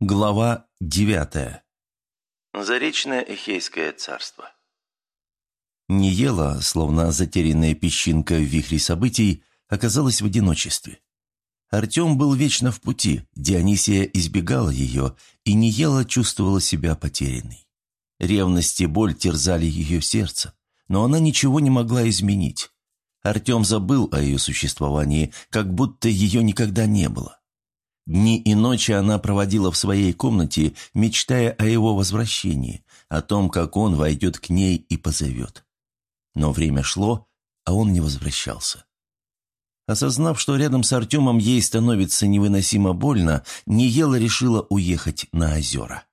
Глава девятая. Заречное Эхейское царство. Не ела, словно затерянная песчинка в вихре событий, оказалась в одиночестве. Артем был вечно в пути, Дионисия избегала ее, и не ела чувствовала себя потерянной. Ревность и боль терзали ее сердце, но она ничего не могла изменить. Артем забыл о ее существовании, как будто ее никогда не было. Дни и ночи она проводила в своей комнате, мечтая о его возвращении, о том, как он войдет к ней и позовет. Но время шло, а он не возвращался. Осознав, что рядом с Артемом ей становится невыносимо больно, Ниела решила уехать на озера.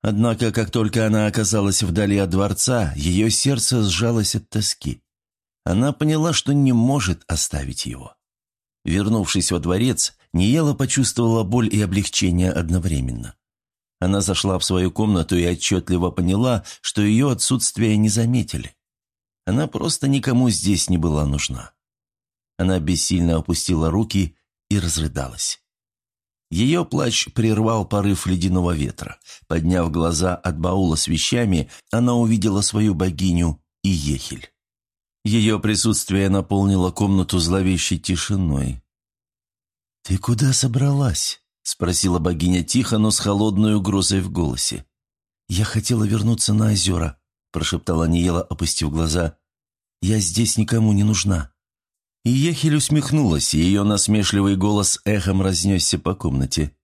Однако, как только она оказалась вдали от дворца, ее сердце сжалось от тоски. Она поняла, что не может оставить его. Вернувшись во дворец, Ниела почувствовала боль и облегчение одновременно. Она зашла в свою комнату и отчетливо поняла, что ее отсутствие не заметили. Она просто никому здесь не была нужна. Она бессильно опустила руки и разрыдалась. Ее плач прервал порыв ледяного ветра. Подняв глаза от баула с вещами, она увидела свою богиню Иехель. Ее присутствие наполнило комнату зловещей тишиной. «Ты куда собралась?» — спросила богиня тихо, но с холодной угрозой в голосе. «Я хотела вернуться на озера», — прошептала Ниела, опустив глаза. «Я здесь никому не нужна». И Ехель усмехнулась, и ее насмешливый голос эхом разнесся по комнате.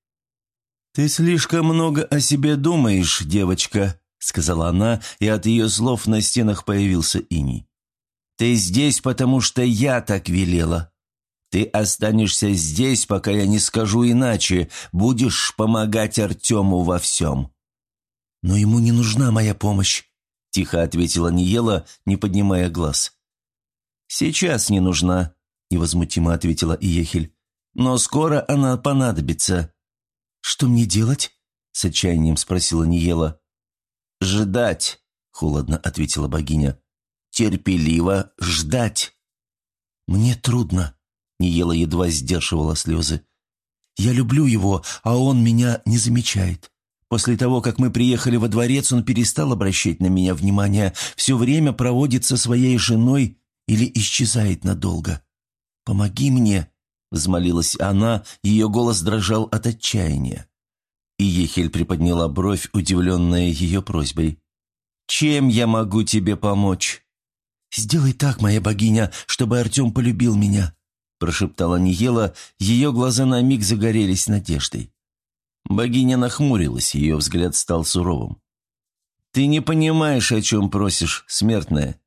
«Ты слишком много о себе думаешь, девочка», — сказала она, и от ее слов на стенах появился иней. «Ты здесь, потому что я так велела. Ты останешься здесь, пока я не скажу иначе. Будешь помогать Артему во всем». «Но ему не нужна моя помощь», — тихо ответила Ниела, не поднимая глаз. «Сейчас не нужна», — невозмутимо ответила Иехель. «Но скоро она понадобится». «Что мне делать?» — с отчаянием спросила Ниела. «Ждать», — холодно ответила богиня. «Терпеливо ждать». «Мне трудно», Ниела едва сдерживала слезы. «Я люблю его, а он меня не замечает. После того, как мы приехали во дворец, он перестал обращать на меня внимание, все время проводит со своей женой или исчезает надолго. Помоги мне!» — взмолилась она, ее голос дрожал от отчаяния. И Ехель приподняла бровь, удивленная ее просьбой. «Чем я могу тебе помочь?» «Сделай так, моя богиня, чтобы Артем полюбил меня. – прошептала Ниела, ее глаза на миг загорелись надеждой. Богиня нахмурилась, ее взгляд стал суровым. «Ты не понимаешь, о чем просишь, смертная».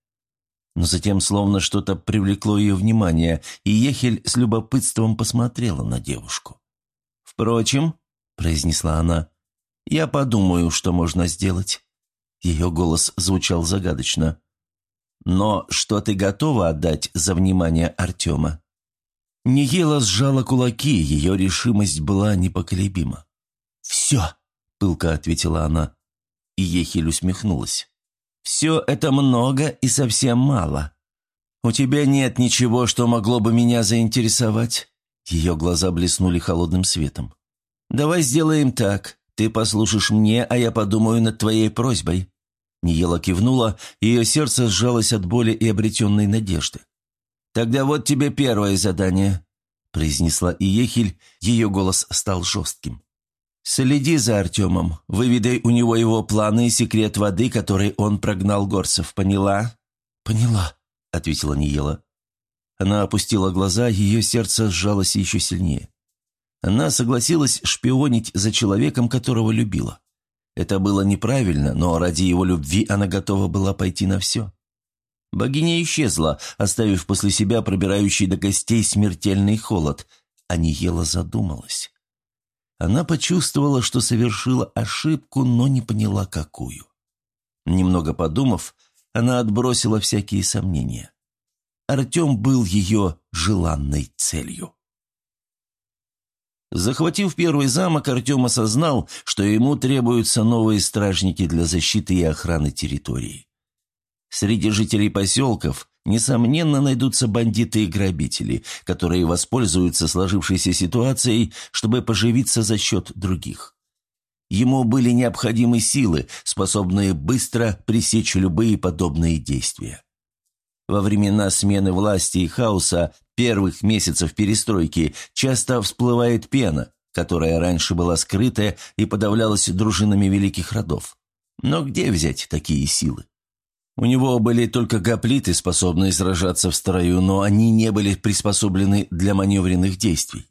Но затем словно что-то привлекло ее внимание, и Ехель с любопытством посмотрела на девушку. «Впрочем», – произнесла она, – «я подумаю, что можно сделать». Ее голос звучал загадочно. «Но что ты готова отдать за внимание Артема?» Ниела сжала кулаки, ее решимость была непоколебима. «Все», — пылко ответила она, и Ехель усмехнулась. «Все это много и совсем мало. У тебя нет ничего, что могло бы меня заинтересовать?» Ее глаза блеснули холодным светом. «Давай сделаем так. Ты послушаешь мне, а я подумаю над твоей просьбой». Ниела кивнула, ее сердце сжалось от боли и обретенной надежды. «Тогда вот тебе первое задание», – произнесла Иехель, ее голос стал жестким. «Следи за Артемом, выведай у него его планы и секрет воды, который он прогнал горцев, поняла?» «Поняла», – ответила Ниела. Она опустила глаза, ее сердце сжалось еще сильнее. Она согласилась шпионить за человеком, которого любила. Это было неправильно, но ради его любви она готова была пойти на все. Богиня исчезла, оставив после себя пробирающий до костей смертельный холод, а Ниела задумалась. Она почувствовала, что совершила ошибку, но не поняла, какую. Немного подумав, она отбросила всякие сомнения. Артем был ее желанной целью. Захватив первый замок, Артем осознал, что ему требуются новые стражники для защиты и охраны территории. Среди жителей поселков, несомненно, найдутся бандиты и грабители, которые воспользуются сложившейся ситуацией, чтобы поживиться за счет других. Ему были необходимы силы, способные быстро пресечь любые подобные действия. Во времена смены власти и хаоса первых месяцев перестройки часто всплывает пена, которая раньше была скрытая и подавлялась дружинами великих родов. Но где взять такие силы? У него были только гоплиты, способные сражаться в строю, но они не были приспособлены для маневренных действий.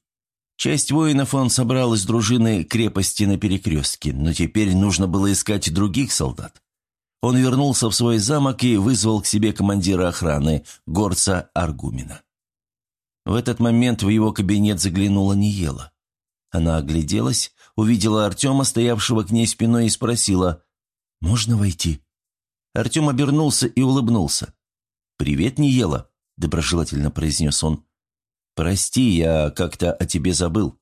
Часть воинов он собрал из дружины крепости на перекрестке, но теперь нужно было искать других солдат. Он вернулся в свой замок и вызвал к себе командира охраны, горца Аргумина. В этот момент в его кабинет заглянула Ниела. Она огляделась, увидела Артема, стоявшего к ней спиной, и спросила «Можно войти?» Артем обернулся и улыбнулся. «Привет, Ниела», – доброжелательно произнес он. «Прости, я как-то о тебе забыл».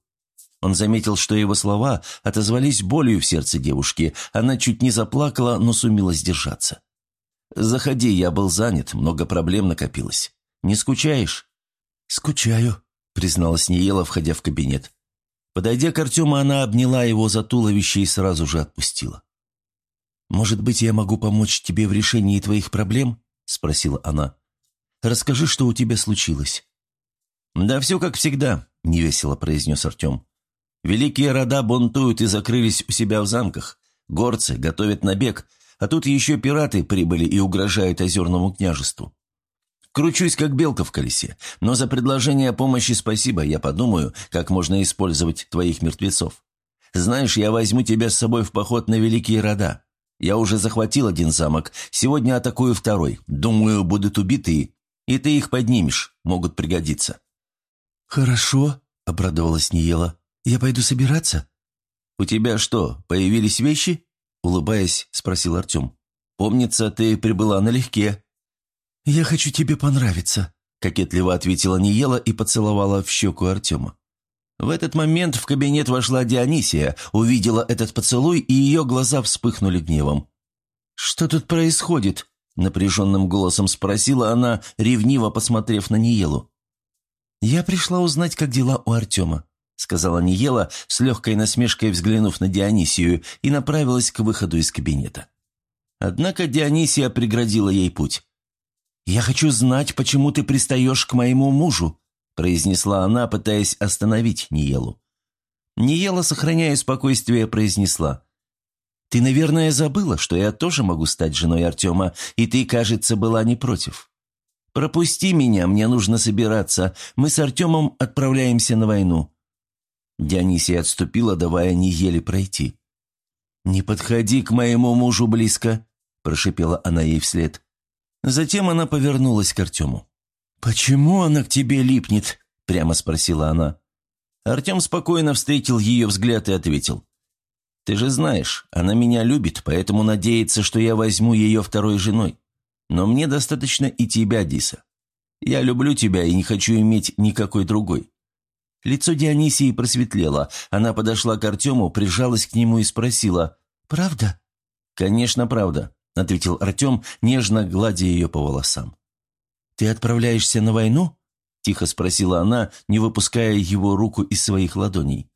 Он заметил, что его слова отозвались болью в сердце девушки. Она чуть не заплакала, но сумела сдержаться. «Заходи, я был занят, много проблем накопилось. Не скучаешь?» «Скучаю», — призналась Ниела, входя в кабинет. Подойдя к Артему, она обняла его за туловище и сразу же отпустила. «Может быть, я могу помочь тебе в решении твоих проблем?» — спросила она. «Расскажи, что у тебя случилось». «Да все как всегда», — невесело произнес Артем. «Великие рода бунтуют и закрылись у себя в замках. Горцы готовят набег, а тут еще пираты прибыли и угрожают озерному княжеству. Кручусь, как белка в колесе, но за предложение помощи спасибо, я подумаю, как можно использовать твоих мертвецов. Знаешь, я возьму тебя с собой в поход на великие рода. Я уже захватил один замок, сегодня атакую второй. Думаю, будут убиты, и ты их поднимешь, могут пригодиться». «Хорошо», — обрадовалась Ниела. «Я пойду собираться?» «У тебя что, появились вещи?» — улыбаясь, спросил Артем. «Помнится, ты прибыла налегке». «Я хочу тебе понравиться», — кокетливо ответила Ниела и поцеловала в щеку Артема. В этот момент в кабинет вошла Дионисия, увидела этот поцелуй, и ее глаза вспыхнули гневом. «Что тут происходит?» — напряженным голосом спросила она, ревниво посмотрев на Ниелу. «Я пришла узнать, как дела у Артема», — сказала Ниела, с легкой насмешкой взглянув на Дионисию, и направилась к выходу из кабинета. Однако Дионисия преградила ей путь. «Я хочу знать, почему ты пристаешь к моему мужу», — произнесла она, пытаясь остановить Ниелу. Ниела, сохраняя спокойствие, произнесла. «Ты, наверное, забыла, что я тоже могу стать женой Артема, и ты, кажется, была не против. «Пропусти меня, мне нужно собираться. Мы с Артемом отправляемся на войну». Дионисия отступила, давая Ниеле пройти. «Не подходи к моему мужу близко», – прошипела она ей вслед. Затем она повернулась к Артему. «Почему она к тебе липнет?» – прямо спросила она. Артем спокойно встретил ее взгляд и ответил. «Ты же знаешь, она меня любит, поэтому надеется, что я возьму ее второй женой. Но мне достаточно и тебя, Диса. Я люблю тебя и не хочу иметь никакой другой». Лицо Дионисии просветлело. Она подошла к Артему, прижалась к нему и спросила «Правда?» «Конечно, правда», — ответил Артем, нежно гладя ее по волосам. «Ты отправляешься на войну?» — тихо спросила она, не выпуская его руку из своих ладоней.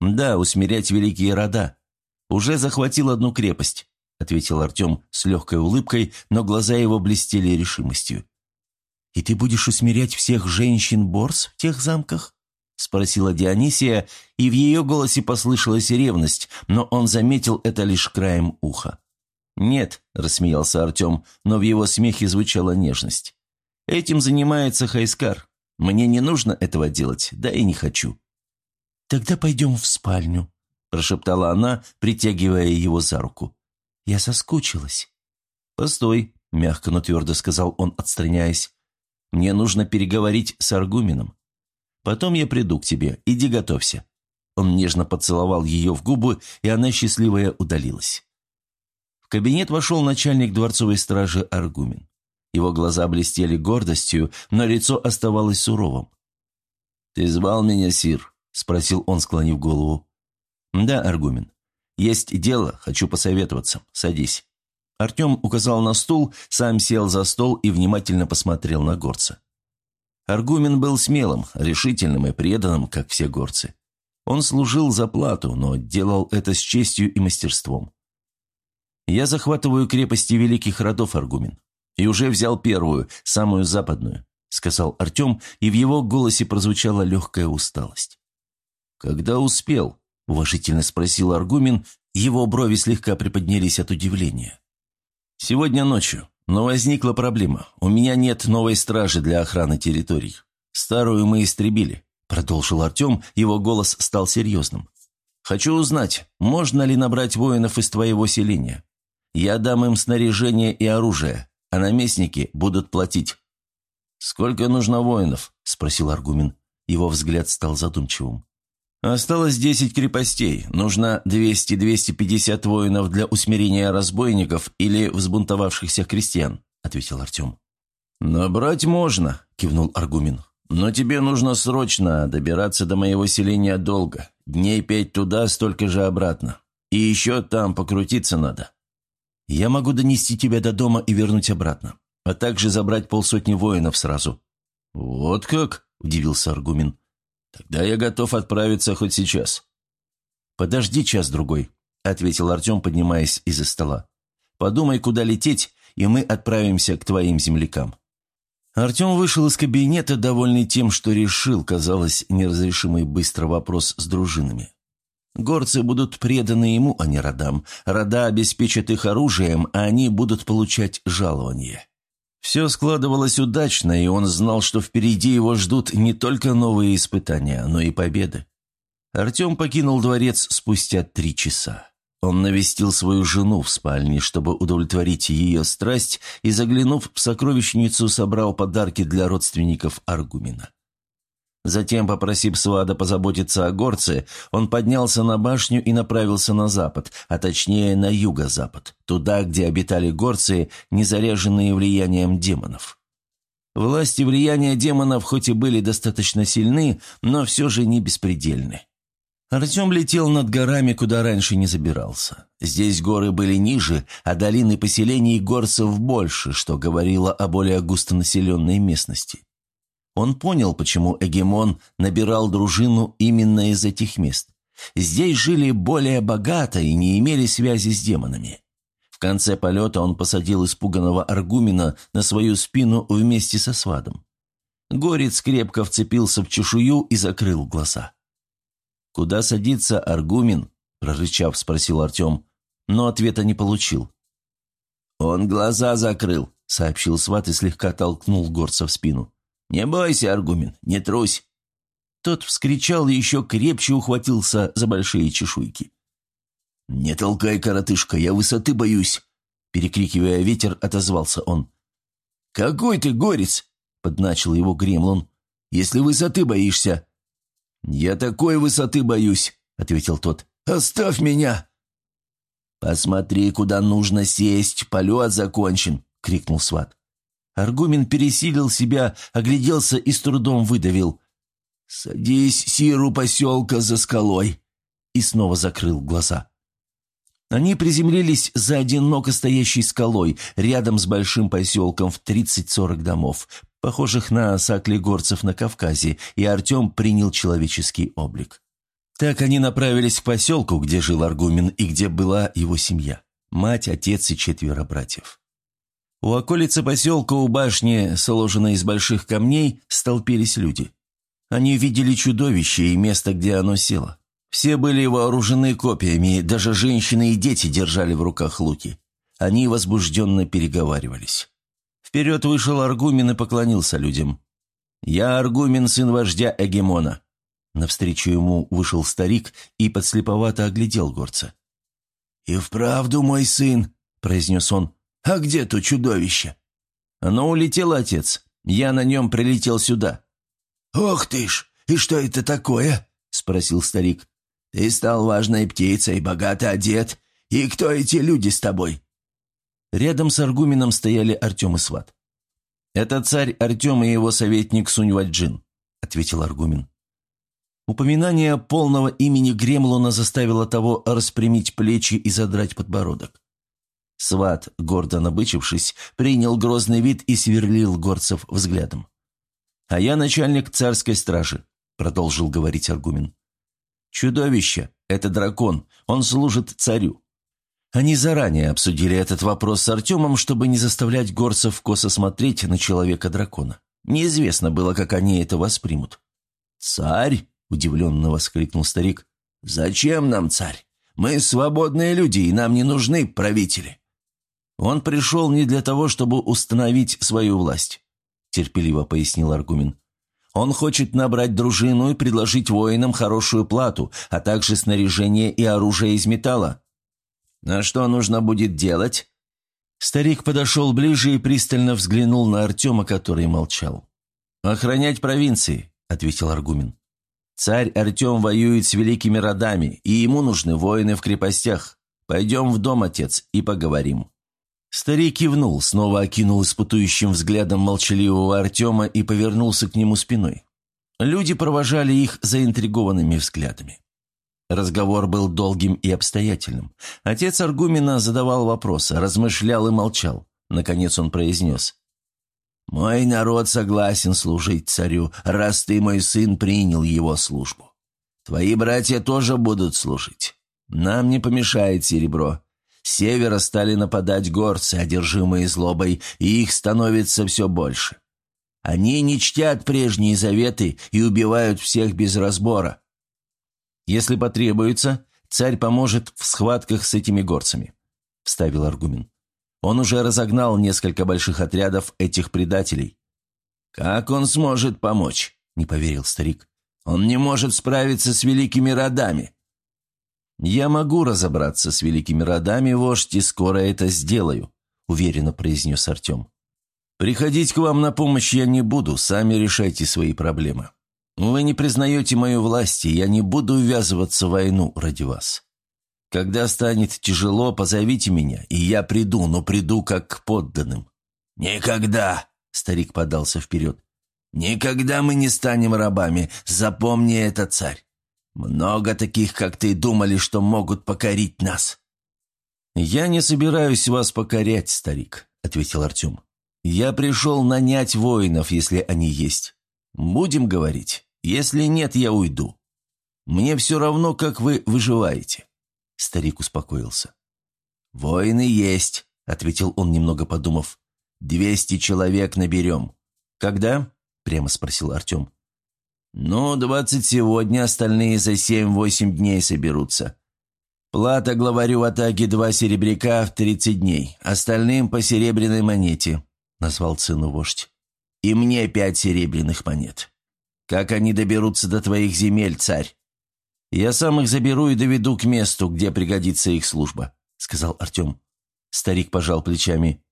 «Да, усмирять великие рода. Уже захватил одну крепость. – ответил Артем с легкой улыбкой, но глаза его блестели решимостью. «И ты будешь усмирять всех женщин-борс в тех замках?» – спросила Дионисия, и в ее голосе послышалась ревность, но он заметил это лишь краем уха. «Нет», – рассмеялся Артем, но в его смехе звучала нежность. «Этим занимается Хайскар. Мне не нужно этого делать, да и не хочу». «Тогда пойдем в спальню», – прошептала она, притягивая его за руку. Я соскучилась». «Постой», — мягко, но твердо сказал он, отстраняясь. «Мне нужно переговорить с Аргуменом. Потом я приду к тебе. Иди готовься». Он нежно поцеловал ее в губы, и она счастливая удалилась. В кабинет вошел начальник дворцовой стражи Аргумен. Его глаза блестели гордостью, но лицо оставалось суровым. «Ты звал меня, Сир?» – спросил он, склонив голову. «Да, Аргумен. «Есть дело, хочу посоветоваться. Садись». Артем указал на стул, сам сел за стол и внимательно посмотрел на горца. Аргумен был смелым, решительным и преданным, как все горцы. Он служил за плату, но делал это с честью и мастерством. «Я захватываю крепости великих родов, Аргумен, и уже взял первую, самую западную», — сказал Артем, и в его голосе прозвучала легкая усталость. «Когда успел?» — уважительно спросил Аргумен, его брови слегка приподнялись от удивления. «Сегодня ночью, но возникла проблема. У меня нет новой стражи для охраны территорий. Старую мы истребили. Продолжил Артем, его голос стал серьезным. «Хочу узнать, можно ли набрать воинов из твоего селения? Я дам им снаряжение и оружие, а наместники будут платить». «Сколько нужно воинов?» – спросил Аргумен. Его взгляд стал задумчивым. «Осталось десять крепостей. Нужно 200-250 воинов для усмирения разбойников или взбунтовавшихся крестьян», – ответил Артем. «Набрать можно», – кивнул Аргумен. Но тебе нужно срочно добираться до моего селения долго. Дней пять туда, столько же обратно. И еще там покрутиться надо. Я могу донести тебя до дома и вернуть обратно, а также забрать полсотни воинов сразу». «Вот как?» – удивился Аргумин. «Тогда я готов отправиться хоть сейчас». «Подожди час-другой», – ответил Артем, поднимаясь из-за стола. «Подумай, куда лететь, и мы отправимся к твоим землякам». Артем вышел из кабинета, довольный тем, что решил, казалось, неразрешимый быстро вопрос с дружинами. Горцы будут преданы ему, а не родам. Рода обеспечат их оружием, а они будут получать жалование. Все складывалось удачно, и он знал, что впереди его ждут не только новые испытания, но и победы. Артем покинул дворец спустя три часа. Он навестил свою жену в спальне, чтобы удовлетворить ее страсть, и, заглянув в сокровищницу, собрал подарки для родственников Аргумина. Затем, попросив Свада позаботиться о горце, он поднялся на башню и направился на запад, а точнее на юго-запад, туда, где обитали горцы, не заряженные влиянием демонов. Власти влияния демонов хоть и были достаточно сильны, но все же не беспредельны. Артем летел над горами, куда раньше не забирался. Здесь горы были ниже, а долины поселений горцев больше, что говорило о более густонаселенной местности. Он понял, почему Эгемон набирал дружину именно из этих мест. Здесь жили более богато и не имели связи с демонами. В конце полета он посадил испуганного Аргумина на свою спину вместе со свадом. Горец крепко вцепился в чешую и закрыл глаза. «Куда садится Аргумин?» – прорычав, спросил Артем, но ответа не получил. «Он глаза закрыл», – сообщил сват и слегка толкнул горца в спину. «Не бойся, Аргумин, не трусь». Тот вскричал и еще крепче ухватился за большие чешуйки. «Не толкай, коротышка, я высоты боюсь!» Перекрикивая ветер, отозвался он. «Какой ты горец!» — подначил его Гремлун. «Если высоты боишься, «Я такой высоты боюсь», — ответил тот. «Оставь меня!» «Посмотри, куда нужно сесть, полет закончен», — крикнул сват. Аргумен пересилил себя, огляделся и с трудом выдавил. «Садись, сиру поселка за скалой!» И снова закрыл глаза. Они приземлились за одиноко стоящей скалой, рядом с большим поселком в 30-40 домов похожих на саклигорцев на Кавказе, и Артем принял человеческий облик. Так они направились к поселку, где жил Аргумен и где была его семья. Мать, отец и четверо братьев. У околицы поселка у башни, сложенной из больших камней, столпились люди. Они видели чудовище и место, где оно село. Все были вооружены копьями, даже женщины и дети держали в руках луки. Они возбужденно переговаривались. Вперед вышел Аргумен и поклонился людям. «Я Аргумен, сын вождя Эгемона». Навстречу ему вышел старик и подслеповато оглядел горца. «И вправду мой сын», — произнес он. «А где то чудовище?» «Оно улетело, отец. Я на нем прилетел сюда». «Ох ты ж! И что это такое?» — спросил старик. «Ты стал важной птицей, богато одет. И кто эти люди с тобой?» Рядом с Аргуменом стояли Артем и Сват. «Это царь Артем и его советник Сунь-Ваджин», — ответил Аргумен. Упоминание полного имени Гремлона заставило того распрямить плечи и задрать подбородок. Сват, гордо набычившись, принял грозный вид и сверлил горцев взглядом. «А я начальник царской стражи», — продолжил говорить Аргумен. «Чудовище! Это дракон! Он служит царю!» Они заранее обсудили этот вопрос с Артемом, чтобы не заставлять горцев косо смотреть на человека-дракона. Неизвестно было, как они это воспримут. «Царь?» – удивленно воскликнул старик. «Зачем нам царь? Мы свободные люди, и нам не нужны правители». «Он пришел не для того, чтобы установить свою власть», – терпеливо пояснил Аргумин. «Он хочет набрать дружину и предложить воинам хорошую плату, а также снаряжение и оружие из металла. А что нужно будет делать?» Старик подошел ближе и пристально взглянул на Артема, который молчал. «Охранять провинции», — ответил Аргумин. «Царь Артем воюет с великими родами, и ему нужны воины в крепостях. Пойдем в дом, отец, и поговорим». Старик кивнул, снова окинул испытующим взглядом молчаливого Артема и повернулся к нему спиной. Люди провожали их заинтригованными взглядами. Разговор был долгим и обстоятельным. Отец Аргумина задавал вопросы, размышлял и молчал. Наконец он произнес. «Мой народ согласен служить царю, раз ты, мой сын, принял его службу. Твои братья тоже будут служить. Нам не помешает серебро. Севера стали нападать горцы, одержимые злобой, и их становится все больше. Они не чтят прежние заветы и убивают всех без разбора. «Если потребуется, царь поможет в схватках с этими горцами», – вставил Аргумин. «Он уже разогнал несколько больших отрядов этих предателей». «Как он сможет помочь?» – не поверил старик. «Он не может справиться с великими родами». «Я могу разобраться с великими родами, вождь, и скоро это сделаю», – уверенно произнес Артем. «Приходить к вам на помощь я не буду, сами решайте свои проблемы. Вы не признаете мою власть, и я не буду ввязываться в войну ради вас. Когда станет тяжело, позовите меня, и я приду, но приду как к подданным». «Никогда!» – старик подался вперед. «Никогда мы не станем рабами, запомни это, царь. Много таких, как ты, думали, что могут покорить нас». «Я не собираюсь вас покорять, старик», – ответил Артем. «Я пришел нанять воинов, если они есть. Будем говорить». Если нет, я уйду. Мне все равно, как вы выживаете». Старик успокоился. «Воины есть», — ответил он, немного подумав. «Двести человек наберем». «Когда?» — прямо спросил Артем. «Ну, двадцать сегодня, остальные за семь-восемь дней соберутся. Плата главарю атаки два серебряка в тридцать дней, остальным по серебряной монете», — назвал цену вождь. «И мне пять серебряных монет». Как они доберутся до твоих земель, царь?» «Я сам их заберу и доведу к месту, где пригодится их служба», — сказал Артем. Старик пожал плечами.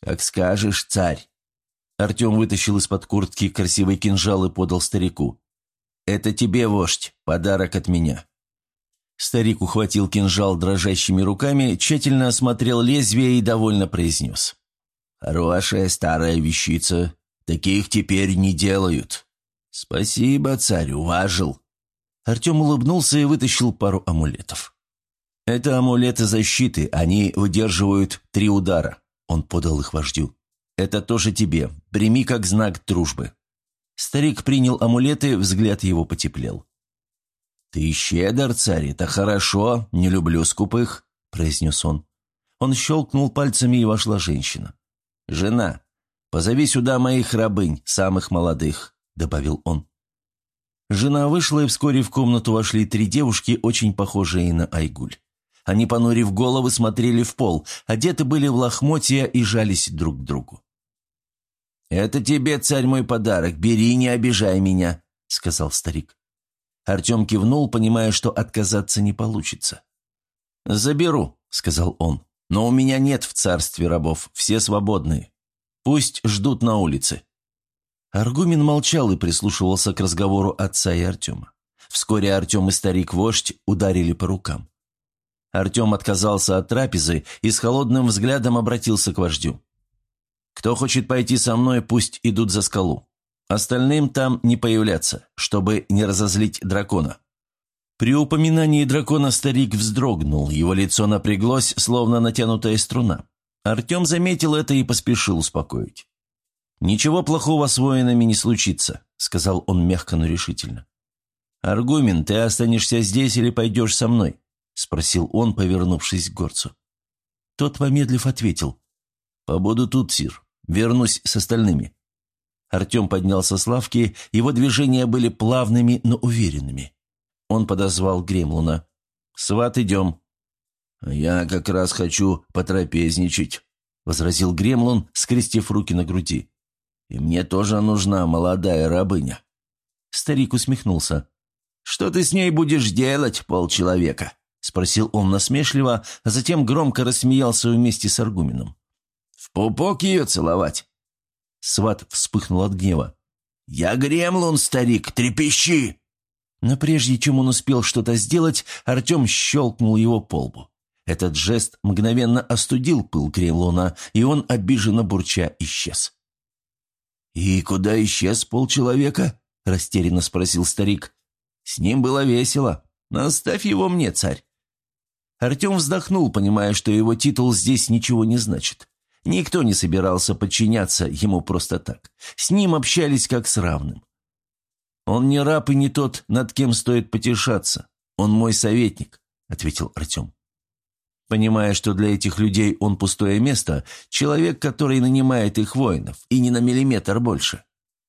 «Как скажешь, царь». Артем вытащил из-под куртки красивый кинжал и подал старику. «Это тебе, вождь, подарок от меня». Старик ухватил кинжал дрожащими руками, тщательно осмотрел лезвие и довольно произнес. «Хорошая старая вещица. Таких теперь не делают». «Спасибо, царь, уважил». Артем улыбнулся и вытащил пару амулетов. «Это амулеты защиты, они выдерживают три удара», — он подал их вождю. «Это тоже тебе, прими как знак дружбы». Старик принял амулеты, взгляд его потеплел. «Ты щедр, царь, это хорошо, не люблю скупых», — произнес он. Он щелкнул пальцами, и вошла женщина. «Жена, позови сюда моих рабынь, самых молодых. – добавил он. Жена вышла, и вскоре в комнату вошли три девушки, очень похожие на Айгуль. Они, понурив головы, смотрели в пол, одеты были в лохмотья и жались друг к другу. «Это тебе, царь, мой подарок, бери, не обижай меня», – сказал старик. Артем кивнул, понимая, что отказаться не получится. «Заберу», – сказал он, – «но у меня нет в царстве рабов, все свободные. Пусть ждут на улице». Аргумин молчал и прислушивался к разговору отца и Артема. Вскоре Артем и старик-вождь ударили по рукам. Артем отказался от трапезы и с холодным взглядом обратился к вождю. «Кто хочет пойти со мной, пусть идут за скалу. Остальным там не появляться, чтобы не разозлить дракона». При упоминании дракона старик вздрогнул, его лицо напряглось, словно натянутая струна. Артем заметил это и поспешил успокоить. «Ничего плохого с воинами не случится», — сказал он мягко, но решительно. «Аргумен, ты останешься здесь или пойдешь со мной?» – спросил он, повернувшись к горцу. Тот, помедлив, ответил. «Побуду тут, Сир. Вернусь с остальными». Артем поднялся с лавки, его движения были плавными, но уверенными. Он подозвал Гремлуна. «Сват, идем». «Я как раз хочу потрапезничать», — возразил Гремлун, скрестив руки на груди. «И мне тоже нужна молодая рабыня». Старик усмехнулся. «Что ты с ней будешь делать, полчеловека?» — спросил он насмешливо, а затем громко рассмеялся вместе с Аргуменом. «В пупок ее целовать?» Сват вспыхнул от гнева. «Я гремлун, старик, трепещи!» Но прежде чем он успел что-то сделать, Артем щелкнул его по лбу. Этот жест мгновенно остудил пыл Кремлуна, и он, обиженно бурча, исчез. «И куда исчез полчеловека?» – растерянно спросил старик. «С ним было весело. Оставь его мне, царь». Артем вздохнул, понимая, что его титул здесь ничего не значит. Никто не собирался подчиняться ему просто так. С ним общались как с равным. «Он не раб и не тот, над кем стоит потешаться. Он мой советник», — ответил Артем. Понимая, что для этих людей он пустое место, человек, который нанимает их воинов, и не на миллиметр больше.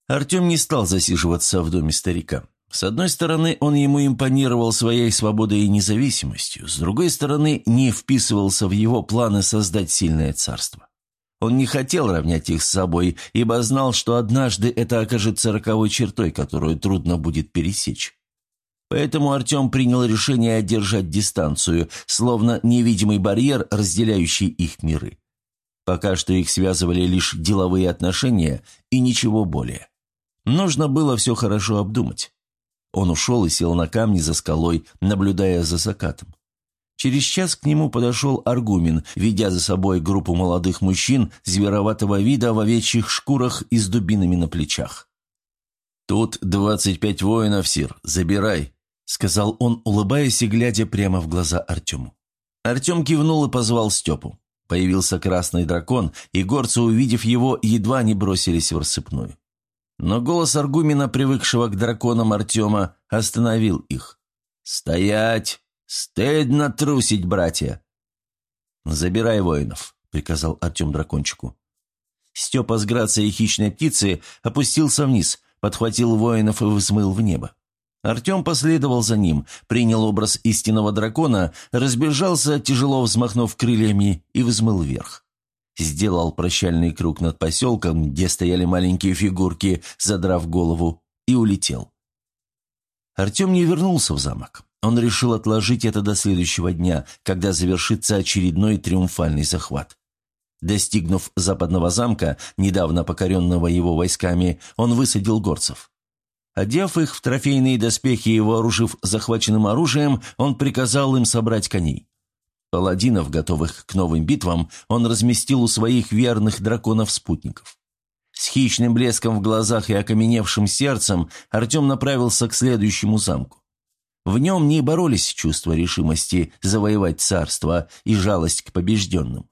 Артем не стал засиживаться в доме старика. С одной стороны, он ему импонировал своей свободой и независимостью, с другой стороны, не вписывался в его планы создать сильное царство. Он не хотел равнять их с собой, ибо знал, что однажды это окажется роковой чертой, которую трудно будет пересечь. Поэтому Артем принял решение держать дистанцию, словно невидимый барьер, разделяющий их миры. Пока что их связывали лишь деловые отношения и ничего более. Нужно было все хорошо обдумать. Он ушел и сел на камни за скалой, наблюдая за закатом. Через час к нему подошел Аргумен, ведя за собой группу молодых мужчин звероватого вида в овечьих шкурах и с дубинами на плечах. «Тут двадцать пять воинов, Сир, забирай», сказал он, улыбаясь и глядя прямо в глаза Артему. Артем кивнул и позвал Степу. Появился красный дракон, и горцы, увидев его, едва не бросились в рассыпную. Но голос Аргумина, привыкшего к драконам Артема, остановил их. «Стоять! Стыдно трусить, братья!» «Забирай воинов», — приказал Артем дракончику. Степа с грацией хищной птицы опустился вниз, подхватил воинов и взмыл в небо. Артем последовал за ним, принял образ истинного дракона, разбежался, тяжело взмахнув крыльями, и взмыл вверх. Сделал прощальный круг над поселком, где стояли маленькие фигурки, задрав голову, и улетел. Артем не вернулся в замок. Он решил отложить это до следующего дня, когда завершится очередной триумфальный захват. Достигнув западного замка, недавно покоренного его войсками, он высадил горцев. Одев их в трофейные доспехи и вооружив захваченным оружием, он приказал им собрать коней. Паладинов, готовых к новым битвам, он разместил у своих верных драконов-спутников. С хищным блеском в глазах и окаменевшим сердцем Артем направился к следующему замку. В нем не боролись чувства решимости завоевать царство и жалость к побежденным.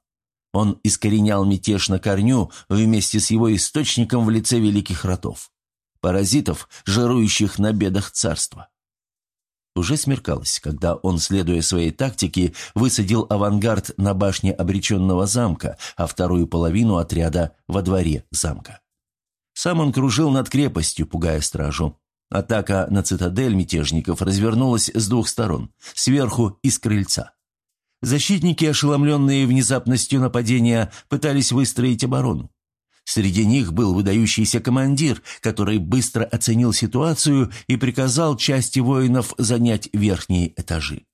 Он искоренял мятеж на корню вместе с его источником в лице великих родов паразитов, жирующих на бедах царства. Уже смеркалось, когда он, следуя своей тактике, высадил авангард на башне обреченного замка, а вторую половину отряда во дворе замка. Сам он кружил над крепостью, пугая стражу. Атака на цитадель мятежников развернулась с двух сторон, сверху и с крыльца. Защитники, ошеломленные внезапностью нападения, пытались выстроить оборону. Среди них был выдающийся командир, который быстро оценил ситуацию и приказал части воинов занять верхние этажи.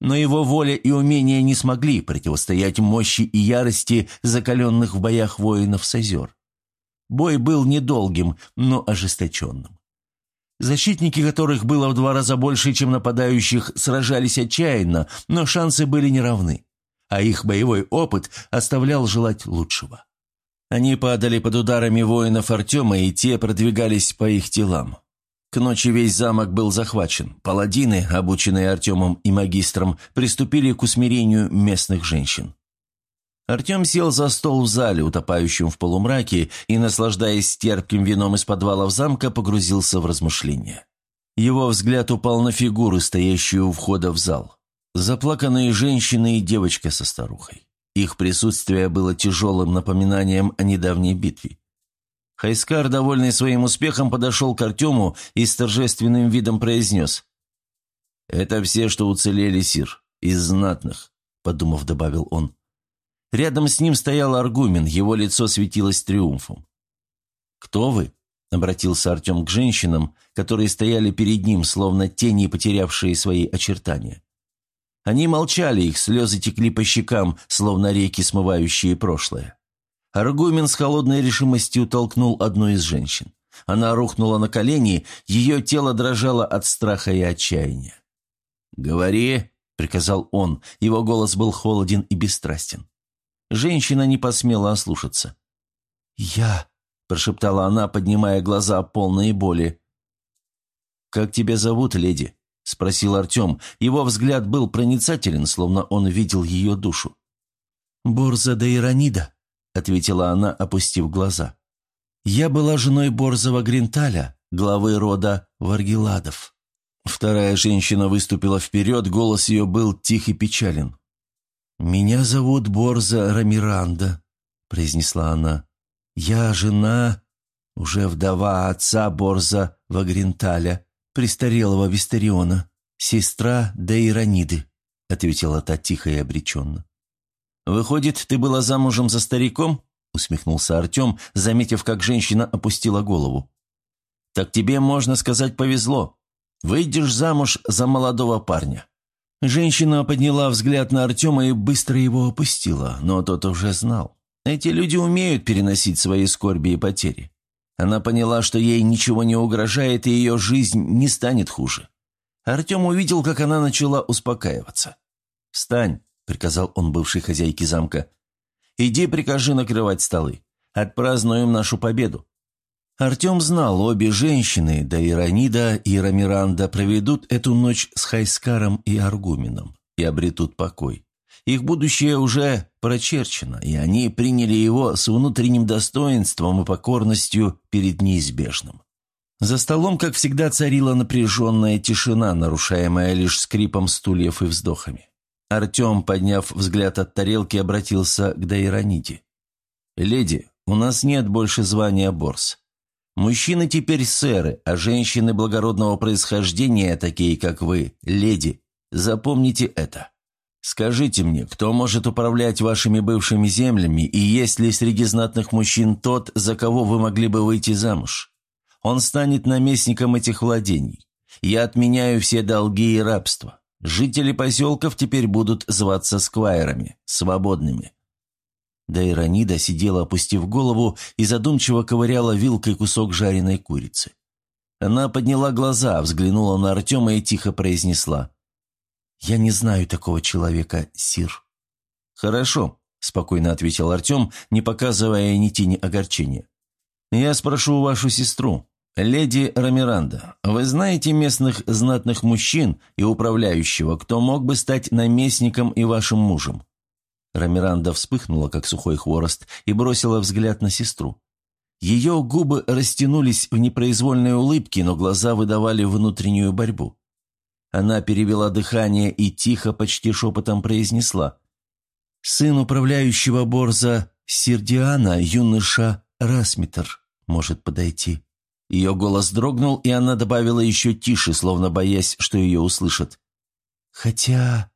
Но его воля и умения не смогли противостоять мощи и ярости закаленных в боях воинов с озер. Бой был недолгим, но ожесточенным. Защитники, которых было в два раза больше, чем нападающих, сражались отчаянно, но шансы были неравны, а их боевой опыт оставлял желать лучшего. Они падали под ударами воинов Артема, и те продвигались по их телам. К ночи весь замок был захвачен. Паладины, обученные Артемом и магистром, приступили к усмирению местных женщин. Артем сел за стол в зале, утопающем в полумраке, и, наслаждаясь терпким вином из подвалов замка, погрузился в размышления. Его взгляд упал на фигуры, стоящие у входа в зал. Заплаканные женщины и девочка со старухой. Их присутствие было тяжелым напоминанием о недавней битве. Хайскар, довольный своим успехом, подошел к Артему и с торжественным видом произнес. «Это все, что уцелели, Сир, из знатных», — подумав, добавил он. Рядом с ним стоял Аргумен, его лицо светилось триумфом. «Кто вы?» — обратился Артем к женщинам, которые стояли перед ним, словно тени, потерявшие свои очертания. Они молчали, их слезы текли по щекам, словно реки, смывающие прошлое. Аргумен с холодной решимостью толкнул одну из женщин. Она рухнула на колени, ее тело дрожало от страха и отчаяния. «Говори», — приказал он, его голос был холоден и бесстрастен. Женщина не посмела ослушаться. «Я», — прошептала она, поднимая глаза, полные боли. «Как тебя зовут, леди?» — спросил Артем. Его взгляд был проницателен, словно он видел ее душу. «Борза да Иранида», — ответила она, опустив глаза. «Я была женой Борзова Гринталя, главы рода Варгеладов». Вторая женщина выступила вперед, голос ее был тих и печален. «Меня зовут Борза Рамиранда», — произнесла она. «Я жена, уже вдова отца Борза Вагринталя, престарелого Вистериона, сестра Дейраниды», — ответила та тихо и обреченно. «Выходит, ты была замужем за стариком?» — усмехнулся Артем, заметив, как женщина опустила голову. «Так тебе, можно сказать, повезло. Выйдешь замуж за молодого парня». Женщина подняла взгляд на Артема и быстро его опустила, но тот уже знал. Эти люди умеют переносить свои скорби и потери. Она поняла, что ей ничего не угрожает, и ее жизнь не станет хуже. Артем увидел, как она начала успокаиваться. «Встань», — приказал он бывшей хозяйке замка. «Иди прикажи накрывать столы. Отпразднуем нашу победу». Артем знал, обе женщины, да и Ранида, и Рамиранда, проведут эту ночь с Хайскаром и Аргуменом и обретут покой. Их будущее уже прочерчено, и они приняли его с внутренним достоинством и покорностью перед неизбежным. За столом, как всегда, царила напряженная тишина, нарушаемая лишь скрипом стульев и вздохами. Артем, подняв взгляд от тарелки, обратился к Дайрониде. «Леди, у нас нет больше звания Борс. Мужчины теперь сэры, а женщины благородного происхождения, такие как вы, леди. Запомните это. Скажите мне, кто может управлять вашими бывшими землями, и есть ли среди знатных мужчин тот, за кого вы могли бы выйти замуж? Он станет наместником этих владений. Я отменяю все долги и рабство. Жители поселков теперь будут зваться сквайрами, свободными». Дайранида сидела, опустив голову, и задумчиво ковыряла вилкой кусок жареной курицы. Она подняла глаза, взглянула на Артема и тихо произнесла. «Я не знаю такого человека, Сир». «Хорошо», – спокойно ответил Артем, не показывая ни тени огорчения. «Я спрошу вашу сестру, леди Рамиранда, вы знаете местных знатных мужчин и управляющего, кто мог бы стать наместником и вашим мужем?» Рамиранда вспыхнула, как сухой хворост, и бросила взгляд на сестру. Ее губы растянулись в непроизвольной улыбке, но глаза выдавали внутреннюю борьбу. Она перевела дыхание и тихо, почти шепотом произнесла. «Сын управляющего Борза Сердиана, юноша Расмитер, может подойти». Ее голос дрогнул, и она добавила еще тише, словно боясь, что ее услышат. «Хотя...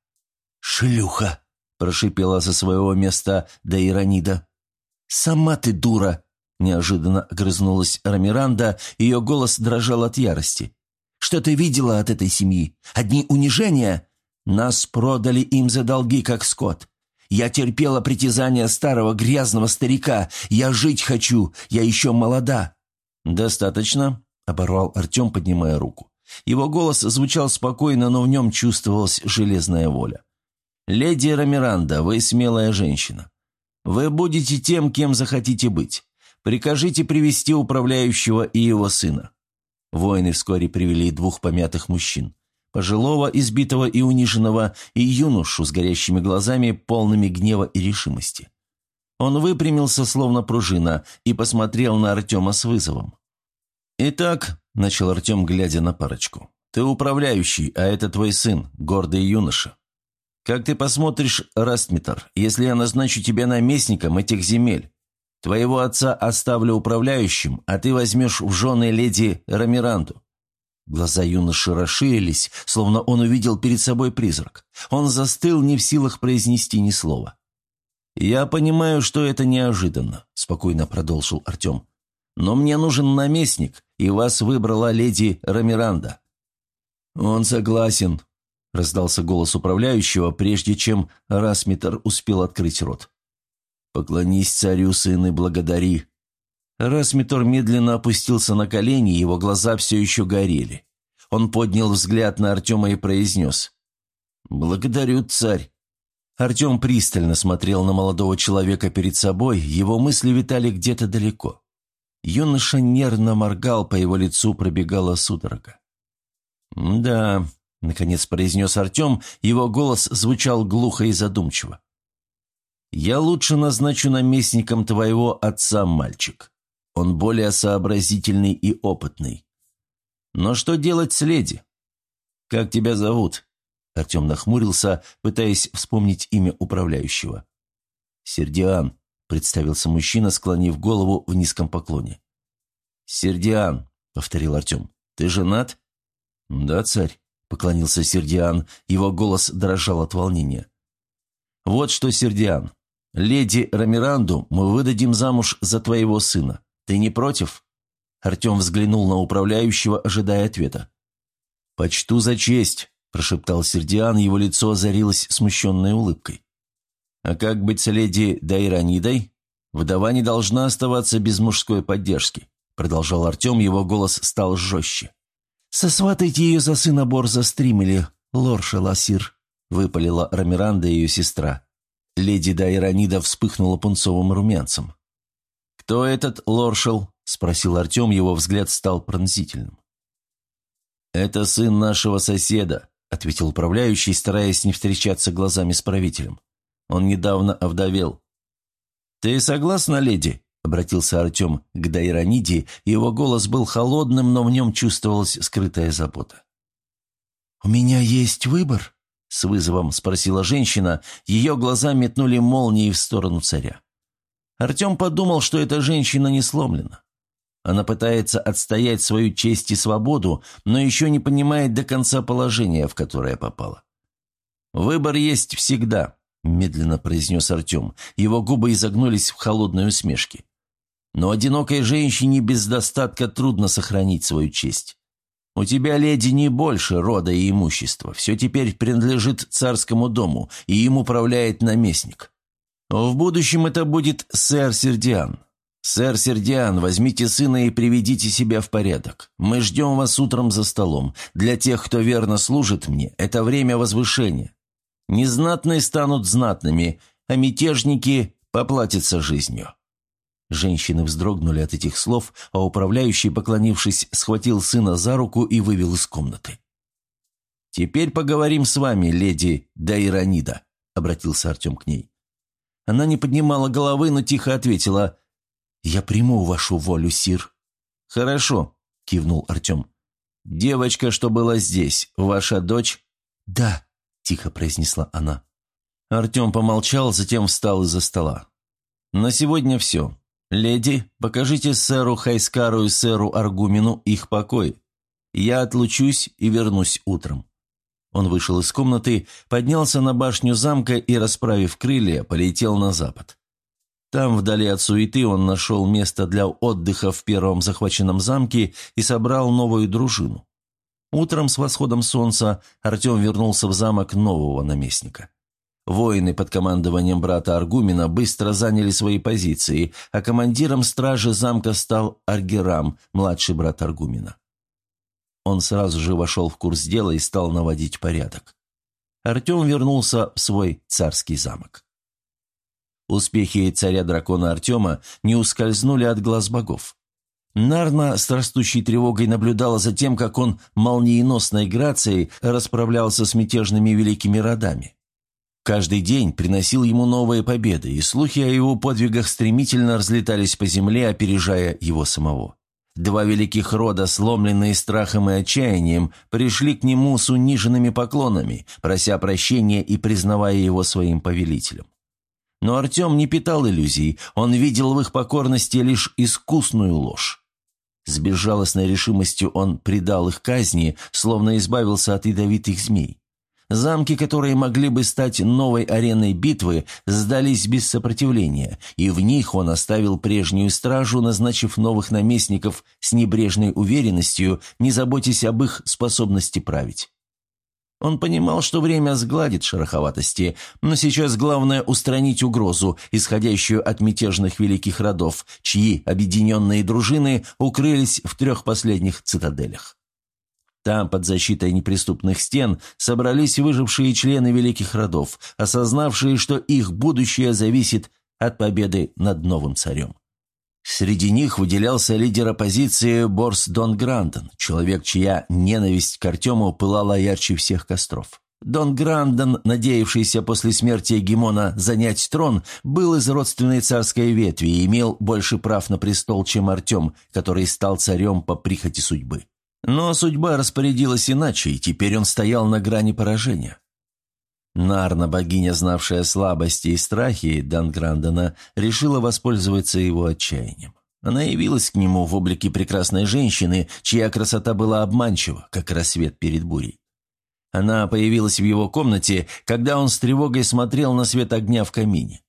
шлюха!» – прошипела со своего места Дайранида. «Сама ты дура!» – неожиданно огрызнулась Рамиранда, ее голос дрожал от ярости. Что ты видела от этой семьи? Одни унижения? Нас продали им за долги, как скот. Я терпела притязания старого грязного старика. Я жить хочу, я еще молода». «Достаточно», — оборвал Артем, поднимая руку. Его голос звучал спокойно, но в нем чувствовалась железная воля. «Леди Рамиранда, вы смелая женщина. Вы будете тем, кем захотите быть. Прикажите привести управляющего и его сына. Воины вскоре привели двух помятых мужчин. Пожилого, избитого и униженного, и юношу с горящими глазами, полными гнева и решимости. Он выпрямился, словно пружина, и посмотрел на Артема с вызовом. «Итак, начал Артем, глядя на парочку. «Ты управляющий, а это твой сын, гордый юноша. Как ты посмотришь, Растмитер, если я назначу тебя наместником этих земель? Твоего отца оставлю управляющим, а ты возьмешь в жены леди Рамиранду». Глаза юноши расширились, словно он увидел перед собой призрак. Он застыл, не в силах произнести ни слова. «Я понимаю, что это неожиданно», – спокойно продолжил Артем. «Но мне нужен наместник, и вас выбрала леди Рамиранда». «Он согласен», – раздался голос управляющего, прежде чем Расмитер успел открыть рот. «Поклонись царю, сын, и благодари». Расмитер медленно опустился на колени, его глаза все еще горели. Он поднял взгляд на Артема и произнес. «Благодарю, царь». Артем пристально смотрел на молодого человека перед собой, его мысли витали где-то далеко. Юноша нервно моргал, по его лицу пробегала судорога. «Да», — наконец произнес Артем, его голос звучал глухо и задумчиво. «Я лучше назначу наместником твоего отца, мальчик. Он более сообразительный и опытный. Но что делать с леди? Как тебя зовут?» Артем нахмурился, пытаясь вспомнить имя управляющего. «Сердиан», — представился мужчина, склонив голову в низком поклоне. «Сердиан», — повторил Артем, — «ты женат?» «Да, царь», — поклонился Сердиан, его голос дрожал от волнения. «Вот что, Сердиан, леди Рамиранду мы выдадим замуж за твоего сына. Ты не против?» Артем взглянул на управляющего, ожидая ответа. «Почту за честь», прошептал Сердиан, его лицо озарилось смущенной улыбкой. «А как быть с леди Дайранидой? Вдова не должна оставаться без мужской поддержки», продолжал Артем, его голос стал жестче. «Сосватайте ее за сына Борза Стримели, лорша Ласир», выпалила Рамиранда ее сестра. Леди Дайранида вспыхнула пунцовым румянцем. «Кто этот лоршел?» – спросил Артем, его взгляд стал пронзительным. «Это сын нашего соседа», – ответил управляющий, стараясь не встречаться глазами с правителем. «Он недавно овдовел». «Ты согласна, леди?» – обратился Артем к Дайраниде, и его голос был холодным, но в нем чувствовалась скрытая забота. «У меня есть выбор?» – с вызовом спросила женщина. Ее глаза метнули молнией в сторону царя. Артем подумал, что эта женщина не сломлена. Она пытается отстоять свою честь и свободу, но еще не понимает до конца положения, в которое попала. «Выбор есть всегда», – медленно произнес Артем. Его губы изогнулись в холодной усмешке. «Но одинокой женщине без достатка трудно сохранить свою честь. У тебя, леди, не больше рода и имущества. Все теперь принадлежит царскому дому, и им управляет наместник. В будущем это будет сэр Сердиан, «Сэр Сердиан, возьмите сына и приведите себя в порядок. Мы ждем вас утром за столом. Для тех, кто верно служит мне, это время возвышения. Незнатные станут знатными, а мятежники поплатятся жизнью». Женщины вздрогнули от этих слов, а управляющий, поклонившись, схватил сына за руку и вывел из комнаты. «Теперь поговорим с вами, леди Дайранида», — обратился Артем к ней. Она не поднимала головы, но тихо ответила «Я приму вашу волю, сир». «Хорошо», – кивнул Артем. «Девочка, что была здесь, ваша дочь?» «Да», – тихо произнесла она. Артем помолчал, затем встал из-за стола. «На сегодня все. Леди, покажите сэру Хайскару и сэру Аргумину их покой. Я отлучусь и вернусь утром». Он вышел из комнаты, поднялся на башню замка и, расправив крылья, полетел на запад. Там, вдали от суеты, он нашел место для отдыха в первом захваченном замке и собрал новую дружину. Утром с восходом солнца Артем вернулся в замок нового наместника. Воины под командованием брата Аргумина быстро заняли свои позиции, а командиром стражи замка стал Аргерам, младший брат Аргумина. Он сразу же вошел в курс дела и стал наводить порядок. Артем вернулся в свой царский замок. Успехи царя-дракона Артема не ускользнули от глаз богов. Нарна с растущей тревогой наблюдала за тем, как он молниеносной грацией расправлялся с мятежными великими родами. Каждый день приносил ему новые победы, и слухи о его подвигах стремительно разлетались по земле, опережая его самого. Два великих рода, сломленные страхом и отчаянием, пришли к нему с униженными поклонами, прося прощения и признавая его своим повелителем. Но Артем не питал иллюзий, он видел в их покорности лишь искусную ложь. С безжалостной решимостью он предал их казни, словно избавился от ядовитых змей. Замки, которые могли бы стать новой ареной битвы, сдались без сопротивления, и в них он оставил прежнюю стражу, назначив новых наместников с небрежной уверенностью, не заботясь об их способности править. Он понимал, что время сгладит шероховатости, но сейчас главное устранить угрозу, исходящую от мятежных великих родов, чьи объединенные дружины укрылись в трех последних цитаделях. Там, под защитой неприступных стен, собрались выжившие члены великих родов, осознавшие, что их будущее зависит от победы над новым царем. Среди них выделялся лидер оппозиции Борс Дон Грандон, человек, чья ненависть к Артему пылала ярче всех костров. Дон Грандон, надеявшийся после смерти Гемона занять трон, был из родственной царской ветви и имел больше прав на престол, чем Артем, который стал царем по прихоти судьбы. Но судьба распорядилась иначе, и теперь он стоял на грани поражения. Нарна, богиня, знавшая слабости и страхи Данграндена, решила воспользоваться его отчаянием. Она явилась к нему в облике прекрасной женщины, чья красота была обманчива, как рассвет перед бурей. Она появилась в его комнате, когда он с тревогой смотрел на свет огня в камине.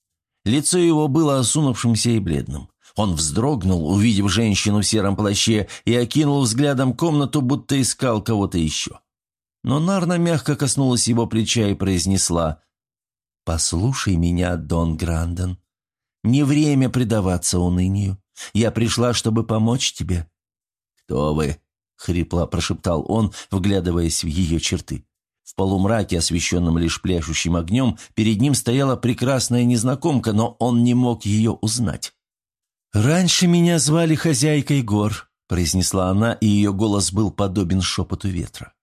Лицо его было осунувшимся и бледным. Он вздрогнул, увидев женщину в сером плаще, и окинул взглядом комнату, будто искал кого-то еще. Но Нарна мягко коснулась его плеча и произнесла «Послушай меня, Дон Гранден. Не время предаваться унынию. Я пришла, чтобы помочь тебе». «Кто вы?» — хрипло прошептал он, вглядываясь в ее черты. В полумраке, освещенном лишь пляшущим огнем, перед ним стояла прекрасная незнакомка, но он не мог ее узнать. «Раньше меня звали хозяйкой гор», – произнесла она, и ее голос был подобен шепоту ветра.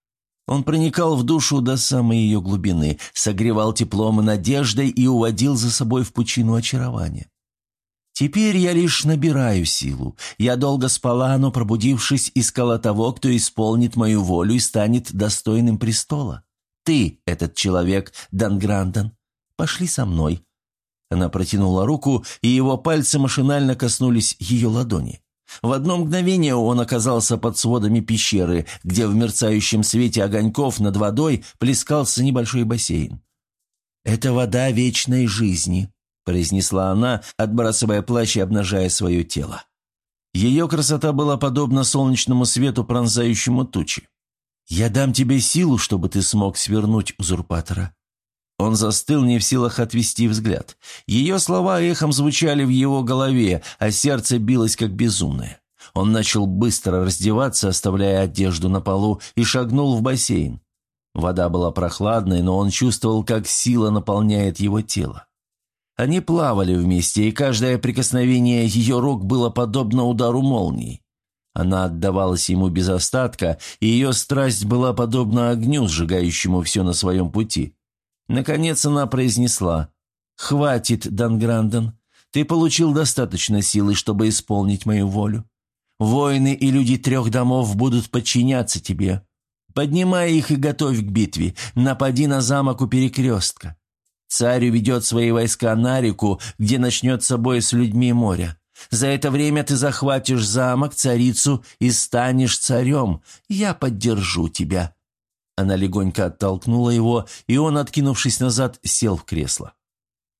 Он проникал в душу до самой ее глубины, согревал теплом и надеждой и уводил за собой в пучину очарования. Теперь я лишь набираю силу. Я долго спала, но, пробудившись, искала того, кто исполнит мою волю и станет достойным престола. Ты, этот человек, Данграндон, пошли со мной. Она протянула руку, и его пальцы машинально коснулись ее ладони. В одно мгновение он оказался под сводами пещеры, где в мерцающем свете огоньков над водой плескался небольшой бассейн. «Это вода вечной жизни», – произнесла она, отбрасывая плащ и обнажая свое тело. Ее красота была подобна солнечному свету, пронзающему тучи. «Я дам тебе силу, чтобы ты смог свернуть узурпатора. Он застыл не в силах отвести взгляд. Ее слова эхом звучали в его голове, а сердце билось как безумное. Он начал быстро раздеваться, оставляя одежду на полу, и шагнул в бассейн. Вода была прохладной, но он чувствовал, как сила наполняет его тело. Они плавали вместе, и каждое прикосновение ее рук было подобно удару молнии. Она отдавалась ему без остатка, и ее страсть была подобна огню, сжигающему все на своем пути. Наконец она произнесла. «Хватит, Дангранден. Ты получил достаточно силы, чтобы исполнить мою волю. Воины и люди трех домов будут подчиняться тебе. Поднимай их и готовь к битве. Напади на замок у перекрестка. Царь уведет свои войска на реку, где начнется бой с людьми моря. За это время ты захватишь замок, царицу и станешь царем. Я поддержу тебя. Она легонько оттолкнула его, и он, откинувшись назад, сел в кресло.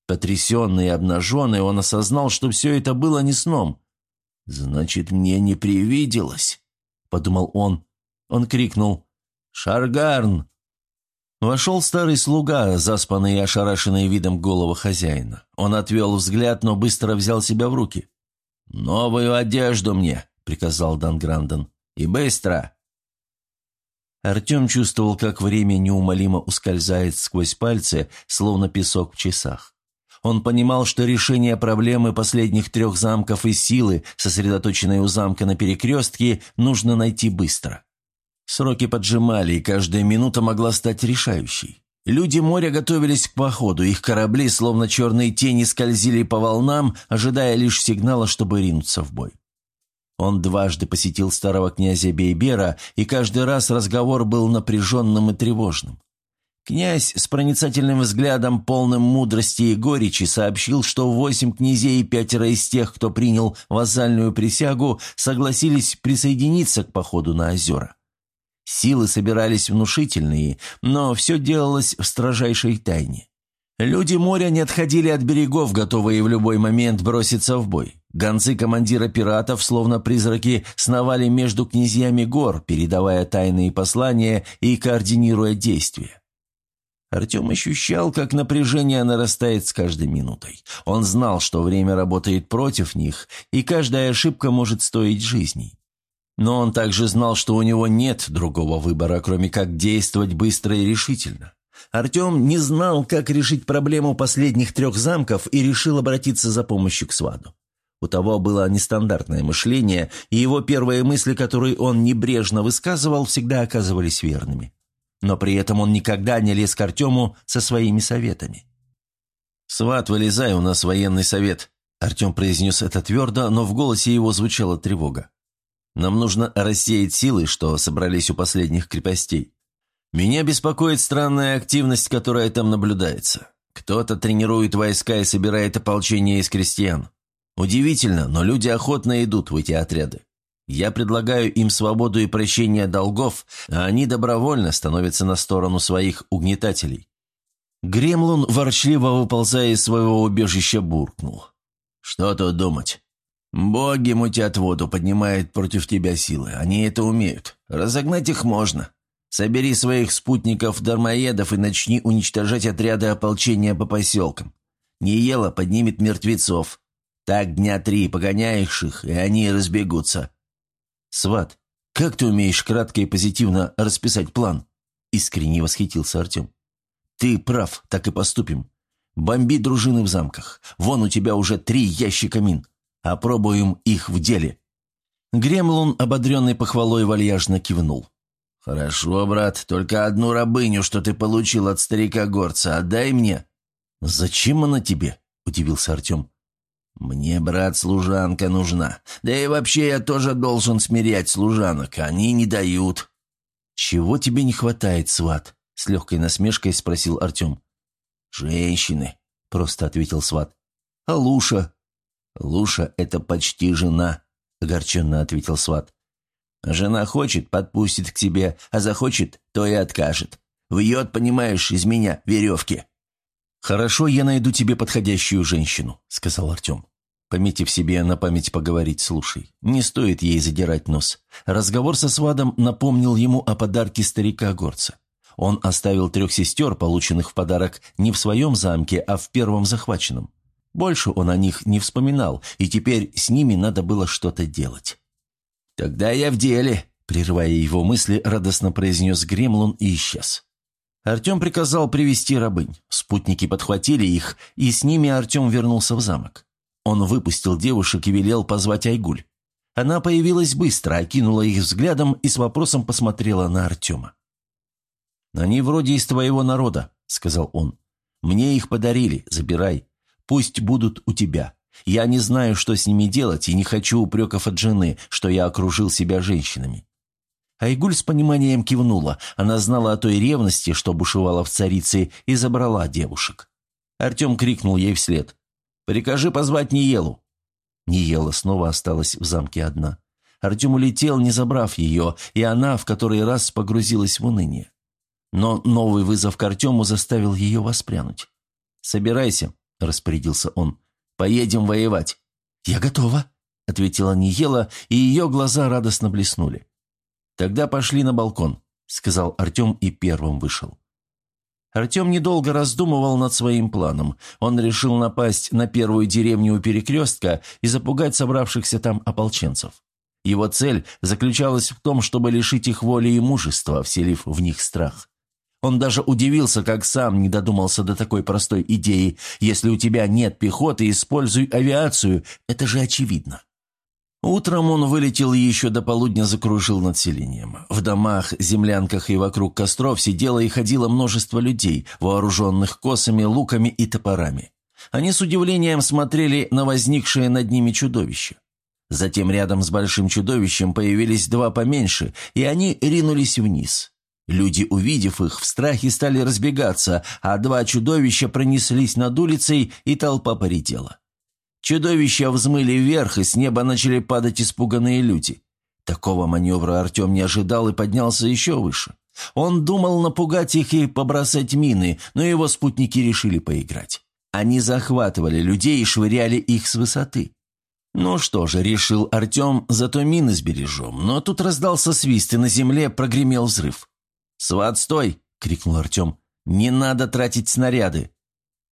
Потрясенный и обнаженный, он осознал, что все это было не сном. «Значит, мне не привиделось», — подумал он. Он крикнул «Шаргарн!». Вошел старый слуга, заспанный и ошарашенный видом голого хозяина. Он отвел взгляд, но быстро взял себя в руки. «Новую одежду мне», — приказал Дангранден. «И быстро!» Артем чувствовал, как время неумолимо ускользает сквозь пальцы, словно песок в часах. Он понимал, что решение проблемы последних трех замков и силы, сосредоточенной у замка на перекрестке, нужно найти быстро. Сроки поджимали, и каждая минута могла стать решающей. Люди моря готовились к походу, их корабли, словно черные тени, скользили по волнам, ожидая лишь сигнала, чтобы ринуться в бой. Он дважды посетил старого князя Бейбера, и каждый раз разговор был напряженным и тревожным. Князь с проницательным взглядом, полным мудрости и горечи, сообщил, что восемь князей и пятеро из тех, кто принял вассальную присягу, согласились присоединиться к походу на озера. Силы собирались внушительные, но все делалось в строжайшей тайне. Люди моря не отходили от берегов, готовые в любой момент броситься в бой. Гонцы командира пиратов, словно призраки, сновали между князьями гор, передавая тайные послания и координируя действия. Артем ощущал, как напряжение нарастает с каждой минутой. Он знал, что время работает против них, и каждая ошибка может стоить жизней. Но он также знал, что у него нет другого выбора, кроме как действовать быстро и решительно. Артем не знал, как решить проблему последних трех замков и решил обратиться за помощью к Сваду. У того было нестандартное мышление, и его первые мысли, которые он небрежно высказывал, всегда оказывались верными. Но при этом он никогда не лез к Артему со своими советами. «Сват, вылезай, у нас военный совет», – Артем произнес это твердо, но в голосе его звучала тревога. «Нам нужно рассеять силы, что собрались у последних крепостей. Меня беспокоит странная активность, которая там наблюдается. Кто-то тренирует войска и собирает ополчение из крестьян. Удивительно, но люди охотно идут в эти отряды. Я предлагаю им свободу и прощение долгов, а они добровольно становятся на сторону своих угнетателей. Гремлун, ворчливо выползая из своего убежища, буркнул. «Что тут думать? Боги мутят воду, поднимают против тебя силы. Они это умеют. Разогнать их можно. Собери своих спутников-дармоедов и начни уничтожать отряды ополчения по поселкам. Неела поднимет мертвецов. Так дня три погоняешь их, и они разбегутся. Сват, как ты умеешь кратко и позитивно расписать план? Искренне восхитился Артем. Ты прав, так и поступим. Бомби дружины в замках. Вон у тебя уже три ящика мин. Опробуем их в деле. Гремлун, ободренный похвалой, вальяжно кивнул. «Хорошо, брат, только одну рабыню, что ты получил от старика-горца, отдай мне». «Зачем она тебе?» – удивился Артем. «Мне, брат, служанка нужна. Да и вообще я тоже должен смирять служанок, они не дают». «Чего тебе не хватает, сват?» – с легкой насмешкой спросил Артем. «Женщины», – просто ответил сват. «А Луша?» «Луша – это почти жена», – огорченно ответил сват. Жена хочет, подпустит к тебе, а захочет, то и откажет. Вьет, понимаешь, из меня веревки». «Хорошо, я найду тебе подходящую женщину», — сказал Артем. Пометив себе на память поговорить, слушай. Не стоит ей задирать нос. Разговор со свадом напомнил ему о подарке старика-горца. Он оставил трех сестер, полученных в подарок не в своем замке, а в первом захваченном. Больше он о них не вспоминал, и теперь с ними надо было что-то делать. «Тогда я в деле», — прерывая его мысли, радостно произнес Гремлун и исчез. Артем приказал привести рабынь. Спутники подхватили их, и с ними Артем вернулся в замок. Он выпустил девушек и велел позвать Айгуль. Она появилась быстро, окинула их взглядом и с вопросом посмотрела на Артема. «Они вроде из твоего народа», — сказал он. «Мне их подарили, забирай. Пусть будут у тебя. Я не знаю, что с ними делать, и не хочу упреков от жены, что я окружил себя женщинами». Айгуль с пониманием кивнула. Она знала о той ревности, что бушевала в царице, и забрала девушек. Артем крикнул ей вслед. «Прикажи позвать Ниелу». Ниела снова осталась в замке одна. Артем улетел, не забрав ее, и она в который раз погрузилась в уныние. Но новый вызов к Артему заставил ее воспрянуть. «Собирайся», — распорядился он. Поедем воевать». «Я готова», — ответила Ниела, и ее глаза радостно блеснули. «Тогда пошли на балкон», — сказал Артем и первым вышел. Артем недолго раздумывал над своим планом. Он решил напасть на первую деревню у перекрестка и запугать собравшихся там ополченцев. Его цель заключалась в том, чтобы лишить их воли и мужества, вселив в них страх. Он даже удивился, как сам не додумался до такой простой идеи. Если у тебя нет пехоты, используй авиацию. Это же очевидно. Утром он вылетел и еще до полудня закружил над селением. В домах, землянках и вокруг костров сидело и ходило множество людей, вооруженных косами, луками и топорами. Они с удивлением смотрели на возникшее над ними чудовище. Затем рядом с большим чудовищем появились два поменьше, и они ринулись вниз. Люди, увидев их, в страхе стали разбегаться, а два чудовища пронеслись над улицей, и толпа поредела. Чудовища взмыли вверх, и с неба начали падать испуганные люди. Такого маневра Артем не ожидал и поднялся еще выше. Он думал напугать их и побросать мины, но его спутники решили поиграть. Они захватывали людей и швыряли их с высоты. Ну что же, решил Артем, зато мины сбережем. Но тут раздался свист, и на земле прогремел взрыв. «Сват, стой!» — крикнул Артем. «Не надо тратить снаряды!»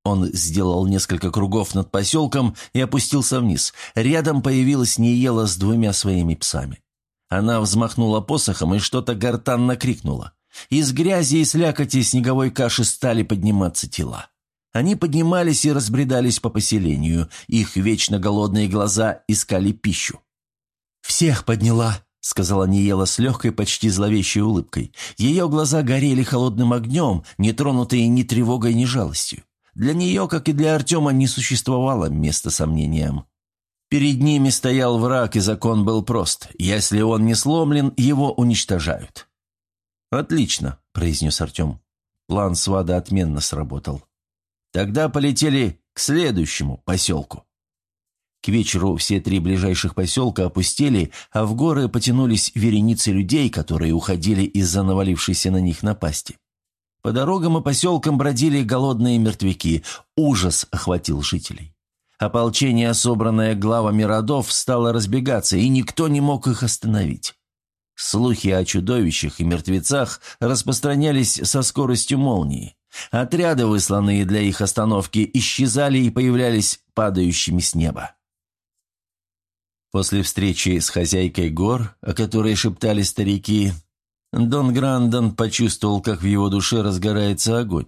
Он сделал несколько кругов над поселком и опустился вниз. Рядом появилась Ниела с двумя своими псами. Она взмахнула посохом и что-то гортанно крикнула. Из грязи и слякоти снеговой каши стали подниматься тела. Они поднимались и разбредались по поселению. Их вечно голодные глаза искали пищу. «Всех подняла!» — сказала Ниела с легкой, почти зловещей улыбкой. Ее глаза горели холодным огнем, не тронутые ни тревогой, ни жалостью. Для нее, как и для Артема, не существовало места сомнениям. Перед ними стоял враг, и закон был прост. Если он не сломлен, его уничтожают. «Отлично», — произнес Артем. План свада отменно сработал. «Тогда полетели к следующему поселку». К вечеру все три ближайших поселка опустели, а в горы потянулись вереницы людей, которые уходили из-за навалившейся на них напасти. По дорогам и поселкам бродили голодные мертвяки. Ужас охватил жителей. Ополчение, собранное главами родов, стало разбегаться, и никто не мог их остановить. Слухи о чудовищах и мертвецах распространялись со скоростью молнии. Отряды, высланные для их остановки, исчезали и появлялись падающими с неба. После встречи с хозяйкой гор, о которой шептали старики, Дон Грандон почувствовал, как в его душе разгорается огонь.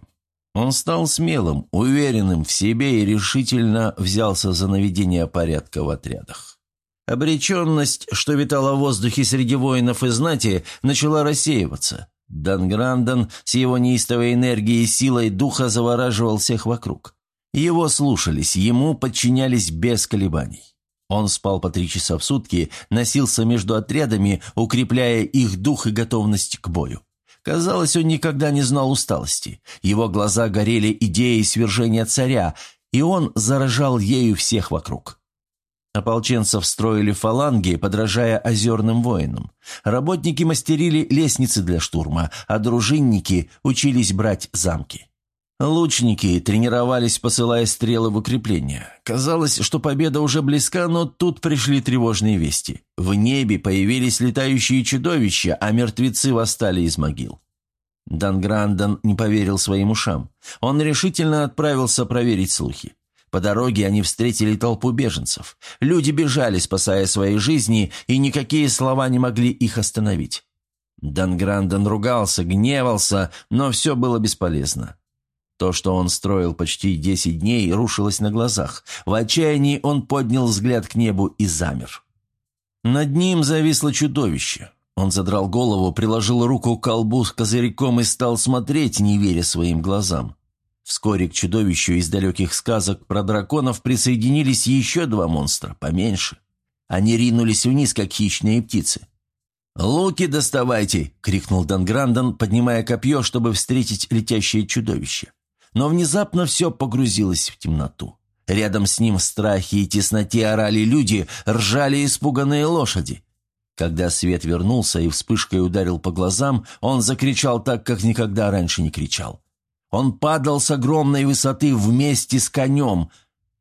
Он стал смелым, уверенным в себе и решительно взялся за наведение порядка в отрядах. Обреченность, что витала в воздухе среди воинов и знати, начала рассеиваться. Дан Грандон с его неистовой энергией и силой духа завораживал всех вокруг. Его слушались, ему подчинялись без колебаний. Он спал по три часа в сутки, носился между отрядами, укрепляя их дух и готовность к бою. Казалось, он никогда не знал усталости. Его глаза горели идеей свержения царя, и он заражал ею всех вокруг. Ополченцев строили фаланги, подражая озерным воинам. Работники мастерили лестницы для штурма, а дружинники учились брать замки. Лучники тренировались, посылая стрелы в укрепление. Казалось, что победа уже близка, но тут пришли тревожные вести. В небе появились летающие чудовища, а мертвецы восстали из могил. Дан Грандон не поверил своим ушам. Он решительно отправился проверить слухи. По дороге они встретили толпу беженцев. Люди бежали, спасая свои жизни, и никакие слова не могли их остановить. Дан Грандон ругался, гневался, но все было бесполезно. То, что он строил почти десять дней, рушилось на глазах. В отчаянии он поднял взгляд к небу и замер. Над ним зависло чудовище. Он задрал голову, приложил руку к колбу с козырьком и стал смотреть, не веря своим глазам. Вскоре к чудовищу из далеких сказок про драконов присоединились еще два монстра, поменьше. Они ринулись вниз, как хищные птицы. «Луки доставайте!» — крикнул Данграндон, поднимая копье, чтобы встретить летящее чудовище. Но внезапно все погрузилось в темноту. Рядом с ним в страхе и тесноте орали люди, ржали испуганные лошади. Когда свет вернулся и вспышкой ударил по глазам, он закричал так, как никогда раньше не кричал. Он падал с огромной высоты вместе с конем.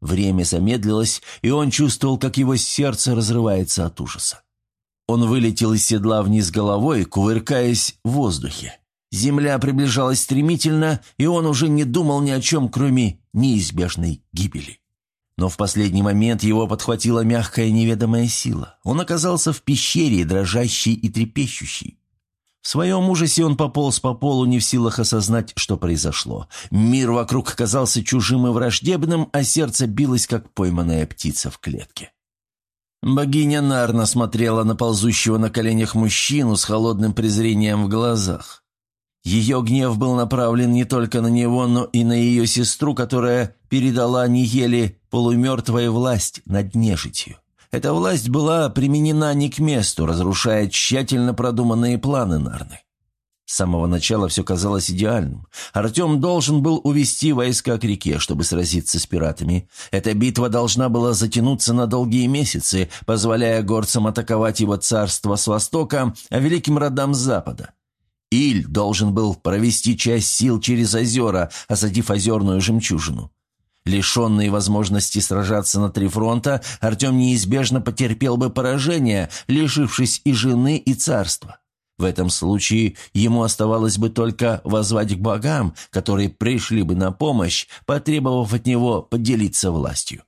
Время замедлилось, и он чувствовал, как его сердце разрывается от ужаса. Он вылетел из седла вниз головой, кувыркаясь в воздухе. Земля приближалась стремительно, и он уже не думал ни о чем, кроме неизбежной гибели. Но в последний момент его подхватила мягкая неведомая сила. Он оказался в пещере, дрожащей и трепещущей. В своем ужасе он пополз по полу, не в силах осознать, что произошло. Мир вокруг казался чужим и враждебным, а сердце билось, как пойманная птица в клетке. Богиня Нарна смотрела на ползущего на коленях мужчину с холодным презрением в глазах. Ее гнев был направлен не только на него, но и на ее сестру, которая передала Ниеле полумертвая власть над нежитью. Эта власть была применена не к месту, разрушая тщательно продуманные планы Нарны. С самого начала все казалось идеальным. Артем должен был увести войска к реке, чтобы сразиться с пиратами. Эта битва должна была затянуться на долгие месяцы, позволяя горцам атаковать его царство с востока, а великим родам с запада. Иль должен был провести часть сил через озера, осадив озерную жемчужину. Лишенный возможности сражаться на три фронта, Артем неизбежно потерпел бы поражение, лишившись и жены, и царства. В этом случае ему оставалось бы только возвать к богам, которые пришли бы на помощь, потребовав от него поделиться властью.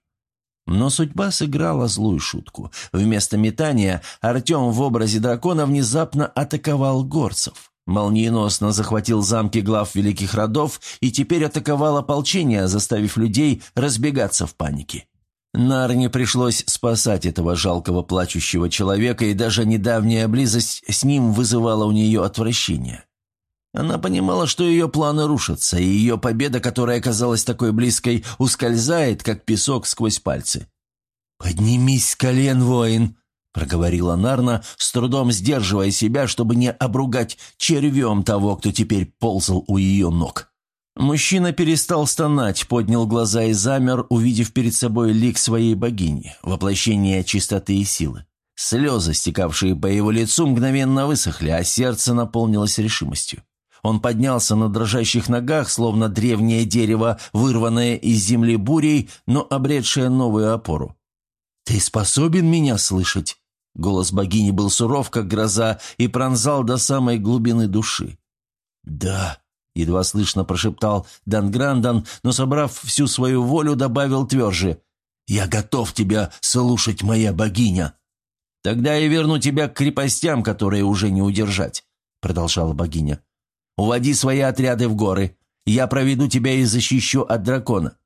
Но судьба сыграла злую шутку. Вместо метания Артем в образе дракона внезапно атаковал горцев. Молниеносно захватил замки глав великих родов и теперь атаковал ополчение, заставив людей разбегаться в панике. Нарне пришлось спасать этого жалкого плачущего человека, и даже недавняя близость с ним вызывала у нее отвращение. Она понимала, что ее планы рушатся, и ее победа, которая казалась такой близкой, ускользает, как песок сквозь пальцы. «Поднимись с колен, воин!» — проговорила Нарна, с трудом сдерживая себя, чтобы не обругать червем того, кто теперь ползал у ее ног. Мужчина перестал стонать, поднял глаза и замер, увидев перед собой лик своей богини, воплощение чистоты и силы. Слезы, стекавшие по его лицу, мгновенно высохли, а сердце наполнилось решимостью. Он поднялся на дрожащих ногах, словно древнее дерево, вырванное из земли бурей, но обретшее новую опору. «Ты способен меня слышать?» Голос богини был суров, как гроза, и пронзал до самой глубины души. «Да», едва слышно прошептал Дан Грандан, но, собрав всю свою волю, добавил тверже. «Я готов тебя слушать, моя богиня!» «Тогда я верну тебя к крепостям, которые уже не удержать», — продолжала богиня. «Уводи свои отряды в горы. Я проведу тебя и защищу от дракона.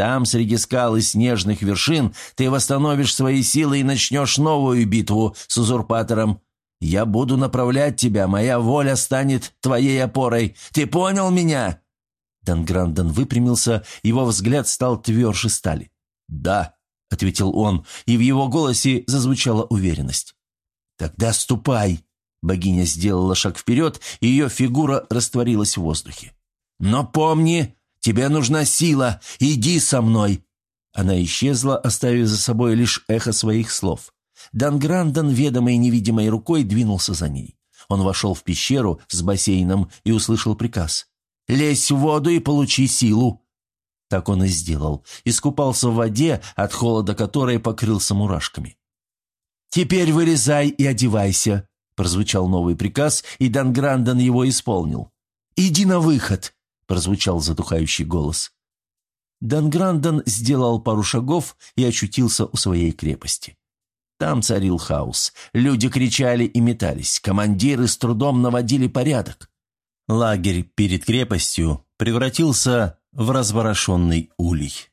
Там, среди скал и снежных вершин, ты восстановишь свои силы и начнешь новую битву с узурпатором. Я буду направлять тебя, моя воля станет твоей опорой. Ты понял меня?» Данграндон выпрямился, его взгляд стал тверже стали. «Да», — ответил он, и в его голосе зазвучала уверенность. «Тогда ступай!» Богиня сделала шаг вперед, и ее фигура растворилась в воздухе. «Но помни, тебе нужна сила, иди со мной!» Она исчезла, оставив за собой лишь эхо своих слов. Данграндон, ведомой невидимой рукой, двинулся за ней. Он вошел в пещеру с бассейном и услышал приказ. «Лезь в воду и получи силу!» Так он и сделал. Искупался в воде, от холода которой покрылся мурашками. «Теперь вылезай и одевайся!» Прозвучал новый приказ, и Данграндон его исполнил. «Иди на выход!» Прозвучал затухающий голос. Данграндон сделал пару шагов и очутился у своей крепости. Там царил хаос. Люди кричали и метались. Командиры с трудом наводили порядок. Лагерь перед крепостью превратился в разворошенный улей.